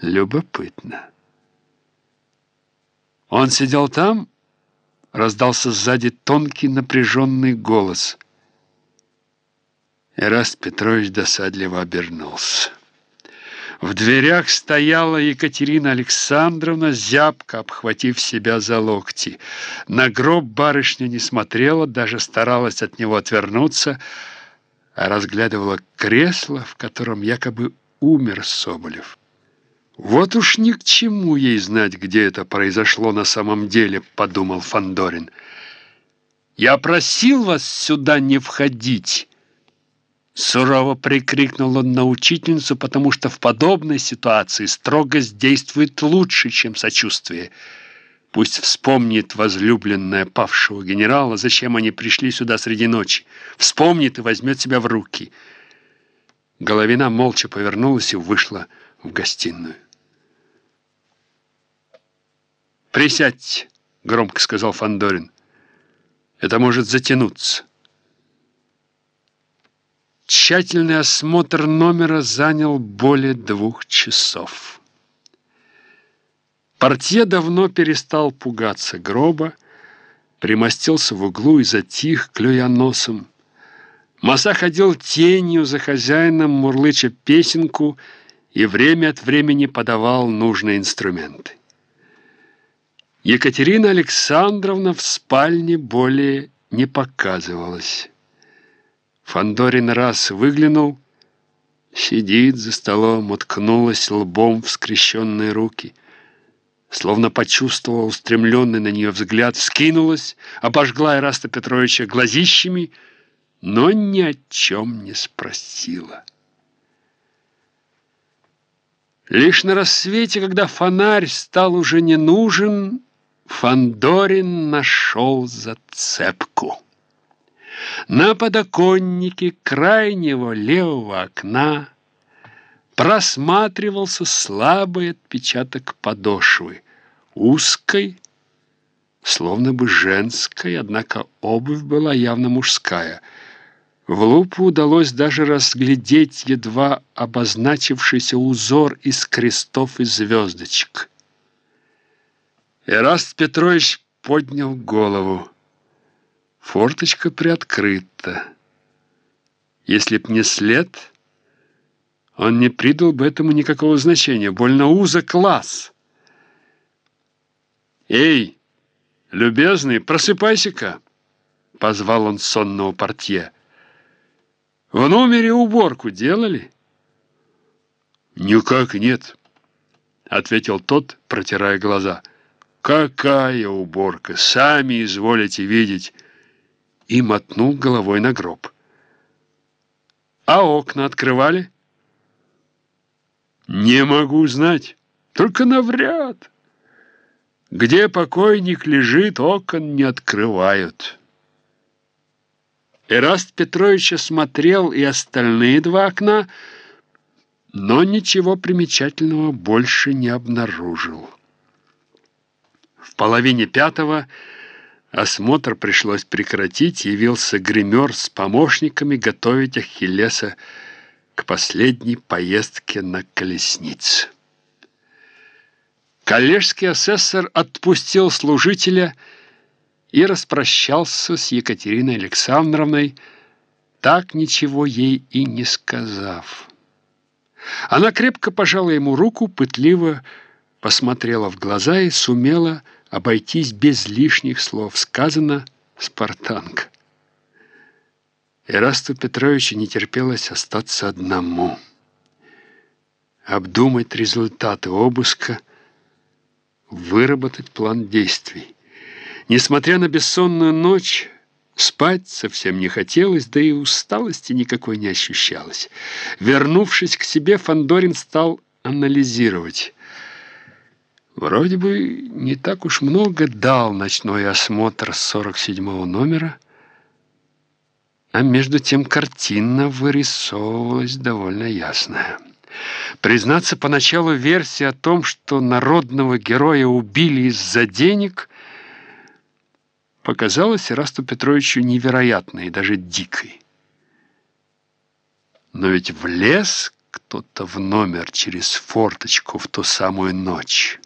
Любопытно. Он сидел там, раздался сзади тонкий напряженный голос. Эраст Петрович досадливо обернулся. В дверях стояла Екатерина Александровна, зябко обхватив себя за локти. На гроб барышня не смотрела, даже старалась от него отвернуться, а разглядывала кресло, в котором якобы умер Соболев. «Вот уж ни к чему ей знать, где это произошло на самом деле», — подумал Фандорин. «Я просил вас сюда не входить». Сурово прикрикнул он на учительницу, потому что в подобной ситуации строгость действует лучше, чем сочувствие. Пусть вспомнит возлюбленная павшего генерала, зачем они пришли сюда среди ночи. Вспомнит и возьмет себя в руки. Головина молча повернулась и вышла в гостиную. «Присядьте», — громко сказал Фандорин. «Это может затянуться». Тщательный осмотр номера занял более двух часов. Портье давно перестал пугаться гроба, примостился в углу и затих, клюя носом. Маса ходил тенью за хозяином, мурлыча песенку, и время от времени подавал нужные инструменты. Екатерина Александровна в спальне более не показывалась. Фандорин раз выглянул, сидит за столом, уткнулась лбом в скрещенные руки. Словно почувствовал устремленный на нее взгляд, скинулась, обожгла Ираста Петровича глазищами, но ни о чем не спросила. Лишь на рассвете, когда фонарь стал уже не нужен, Фандорин нашел зацепку. На подоконнике крайнего левого окна просматривался слабый отпечаток подошвы, узкой, словно бы женской, однако обувь была явно мужская. В лупу удалось даже разглядеть едва обозначившийся узор из крестов и звездочек. Эраст Петрович поднял голову. Форточка приоткрыта. Если б не след, он не придал бы этому никакого значения. Больно узок класс. «Эй, любезный, просыпайся-ка!» — позвал он сонного портье. «В номере уборку делали?» «Никак нет», — ответил тот, протирая глаза. «Какая уборка! Сами изволите видеть!» и мотнул головой на гроб. «А окна открывали?» «Не могу знать, только навряд. Где покойник лежит, окон не открывают». Эраст Петрович осмотрел и остальные два окна, но ничего примечательного больше не обнаружил. В половине пятого Осмотр пришлось прекратить, явился гример с помощниками готовить Ахиллеса к последней поездке на колеснице. Коллежский асессор отпустил служителя и распрощался с Екатериной Александровной, так ничего ей и не сказав. Она крепко пожала ему руку, пытливо посмотрела в глаза и сумела обойтись без лишних слов. Сказано «Спартанка». Ирасту Петровичу не терпелось остаться одному. Обдумать результаты обыска, выработать план действий. Несмотря на бессонную ночь, спать совсем не хотелось, да и усталости никакой не ощущалось. Вернувшись к себе, Фандорин стал анализировать. Вроде бы не так уж много дал ночной осмотр 47-го номера, а между тем картина вырисовывалась довольно ясная. Признаться, поначалу версия о том, что народного героя убили из-за денег, показалась Ирасту Петровичу невероятной и даже дикой. Но ведь в лес кто-то в номер через форточку в ту самую ночь.